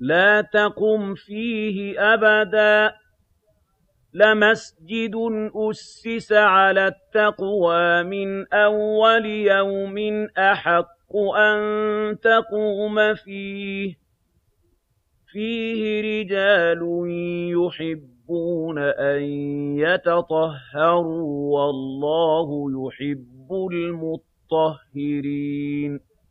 لَا تَقُمْ فِيهِ أَبَدًا ۚ. لَّمَسْجِدٌ أُسِّسَ عَلَى التَّقْوَىٰ مِنْ أَوَّلِ يَوْمٍ أَحَقُّ أَن تَقُومَ فِيهِ ۚ. فِيهِ رِجَالٌ يُحِبُّونَ أَن يَتَطَهَّرُوا ۚ وَاللَّهُ يُحِبُّ الْمُطَّهِّرِينَ.